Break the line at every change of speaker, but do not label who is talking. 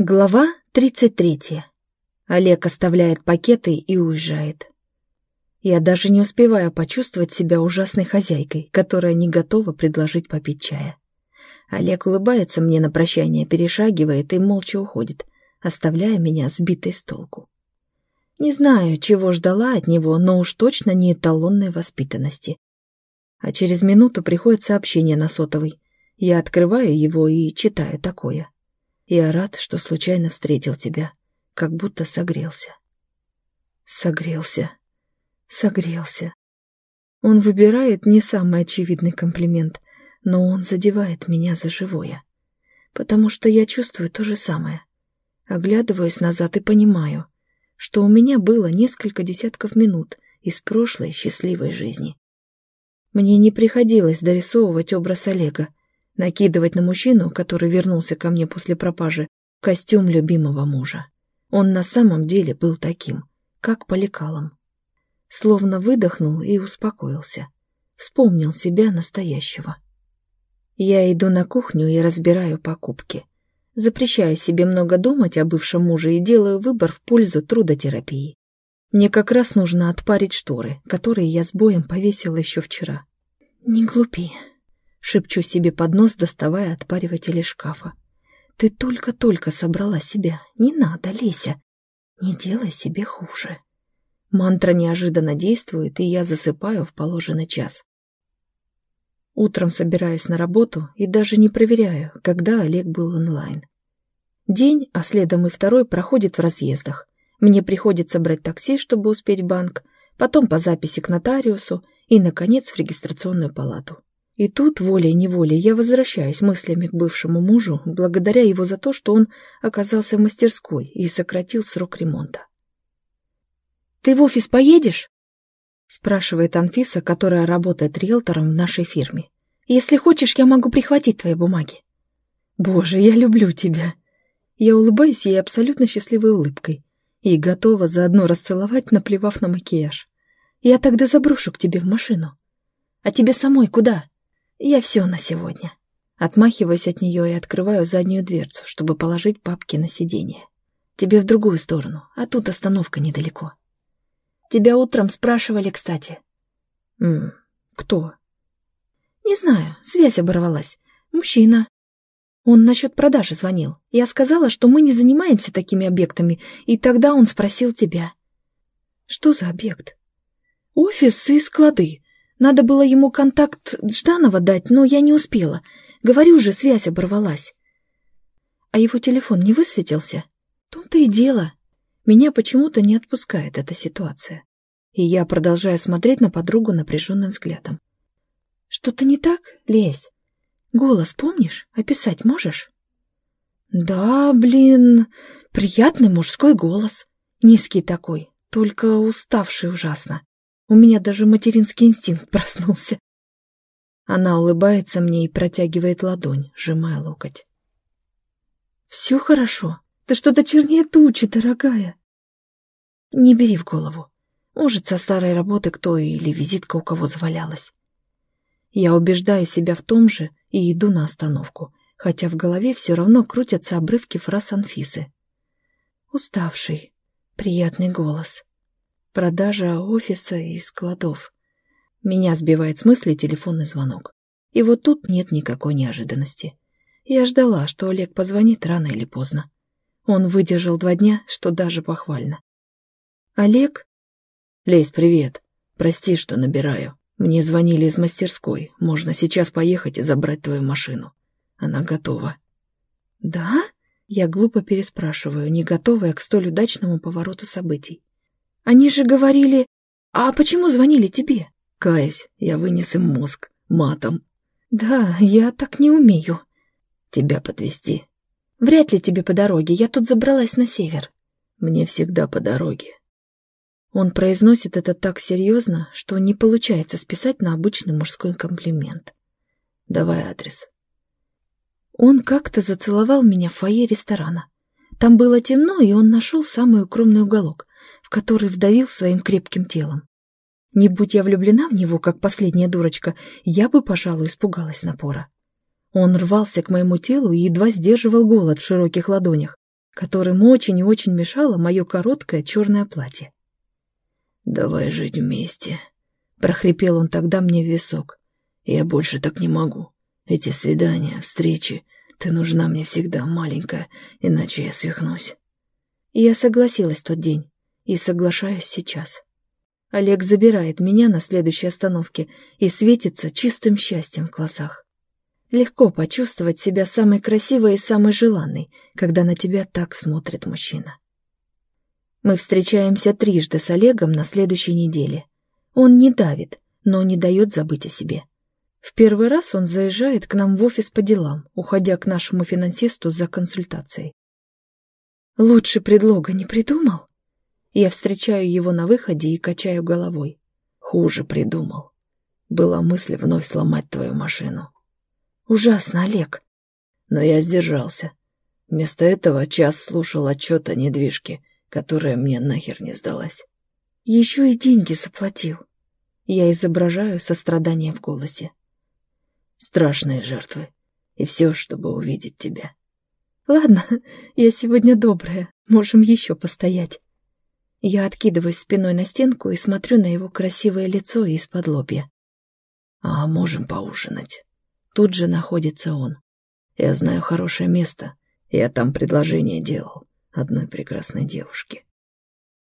Глава 33. Олег оставляет пакеты и уезжает. Я даже не успеваю почувствовать себя ужасной хозяйкой, которая не готова предложить попить чая. Олег улыбается мне на прощание, перешагивает и молча уходит, оставляя меня сбитой с толку. Не знаю, чего ждала от него, но уж точно не эталонной воспитанности. А через минуту приходит сообщение на сотовый. Я открываю его и читаю такое. Я рад, что случайно встретил тебя, как будто согрелся. Согрелся. Согрелся. Он выбирает не самый очевидный комплимент, но он задевает меня за живое. Потому что я чувствую то же самое. Оглядываюсь назад и понимаю, что у меня было несколько десятков минут из прошлой счастливой жизни. Мне не приходилось дорисовывать образ Олега, накидывать на мужчину, который вернулся ко мне после пропажи, костюм любимого мужа. Он на самом деле был таким, как по лекалам. Словно выдохнул и успокоился. Вспомнил себя настоящего. Я иду на кухню и разбираю покупки. Запрещаю себе много думать о бывшем муже и делаю выбор в пользу трудотерапии. Мне как раз нужно отпарить шторы, которые я с боем повесила еще вчера. «Не глупи», Шепчу себе под нос, доставая отпариватель из шкафа. Ты только-только собрала себя. Не надо, Леся. Не делай себе хуже. Мантра неожиданно действует, и я засыпаю в положенный час. Утром собираюсь на работу и даже не проверяю, когда Олег был онлайн. День, а следом и второй, проходит в разъездах. Мне приходится брать такси, чтобы успеть в банк, потом по записи к нотариусу и, наконец, в регистрационную палату. И тут, волей-неволей, я возвращаюсь мыслями к бывшему мужу, благодаря его за то, что он оказался в мастерской и сократил срок ремонта. «Ты в офис поедешь?» — спрашивает Анфиса, которая работает риэлтором в нашей фирме. «Если хочешь, я могу прихватить твои бумаги». «Боже, я люблю тебя!» Я улыбаюсь ей абсолютно счастливой улыбкой и готова заодно расцеловать, наплевав на макияж. «Я тогда заброшу к тебе в машину». «А тебе самой куда?» Я все на сегодня. Отмахиваюсь от нее и открываю заднюю дверцу, чтобы положить папки на сиденье. Тебе в другую сторону, а тут остановка недалеко. Тебя утром спрашивали, кстати. М кто? Не знаю, связь оборвалась. Мужчина. Он насчет продажи звонил. Я сказала, что мы не занимаемся такими объектами, и тогда он спросил тебя. Что за объект? Офис и склады. Надо было ему контакт Жданова дать, но я не успела. Говорю же, связь оборвалась. А его телефон не высветился? Тут-то и дело. Меня почему-то не отпускает эта ситуация. И я продолжаю смотреть на подругу напряженным взглядом. Что-то не так, Лесь? Голос помнишь? Описать можешь? Да, блин, приятный мужской голос. Низкий такой, только уставший ужасно. У меня даже материнский инстинкт проснулся. Она улыбается мне и протягивает ладонь, сжимая локоть. «Все хорошо. Ты что-то чернее тучи, дорогая». «Не бери в голову. Может, со старой работы кто или визитка у кого завалялась». Я убеждаю себя в том же и иду на остановку, хотя в голове все равно крутятся обрывки фраз Анфисы. Уставший, приятный голос. Продажа офиса и складов. Меня сбивает с мысли телефонный звонок. И вот тут нет никакой неожиданности. Я ждала, что Олег позвонит рано или поздно. Он выдержал два дня, что даже похвально. «Олег?» «Лесь, привет. Прости, что набираю. Мне звонили из мастерской. Можно сейчас поехать и забрать твою машину. Она готова». «Да?» Я глупо переспрашиваю, не готовая к столь удачному повороту событий. Они же говорили... А почему звонили тебе? Каюсь, я вынес им мозг матом. Да, я так не умею. Тебя подвести. Вряд ли тебе по дороге, я тут забралась на север. Мне всегда по дороге. Он произносит это так серьезно, что не получается списать на обычный мужской комплимент. Давай адрес. Он как-то зацеловал меня в фойе ресторана. Там было темно, и он нашел самый укромный уголок в который вдавил своим крепким телом. Не будь я влюблена в него, как последняя дурочка, я бы, пожалуй, испугалась напора. Он рвался к моему телу и едва сдерживал голод в широких ладонях. которым очень и очень мешало мое короткое черное платье.
«Давай жить вместе», — прохрипел он тогда мне в висок. «Я больше так не могу. Эти свидания, встречи, ты нужна мне всегда, маленькая, иначе я свихнусь».
И я согласилась в тот день, и соглашаюсь сейчас. Олег забирает меня на следующей остановке и светится чистым счастьем в глазах. Легко почувствовать себя самой красивой и самой желанной, когда на тебя так смотрит мужчина. Мы встречаемся трижды с Олегом на следующей неделе. Он не давит, но не дает забыть о себе. В первый раз он заезжает к нам в офис по делам, уходя к нашему финансисту за консультацией. Лучше предлога не придумал? Я встречаю его на выходе и качаю головой.
Хуже придумал. Была мысль вновь сломать твою машину.
Ужасно, Олег.
Но я сдержался. Вместо этого час слушал отчет о недвижке — которая мне нахер не сдалась.
Еще и деньги заплатил. Я изображаю сострадание в голосе.
Страшные жертвы. И все, чтобы увидеть тебя.
Ладно, я сегодня добрая. Можем еще постоять. Я откидываюсь спиной на стенку и смотрю на его красивое лицо из-под лобья.
А можем поужинать.
Тут же находится он.
Я знаю хорошее место. Я там предложение делал одной прекрасной девушке.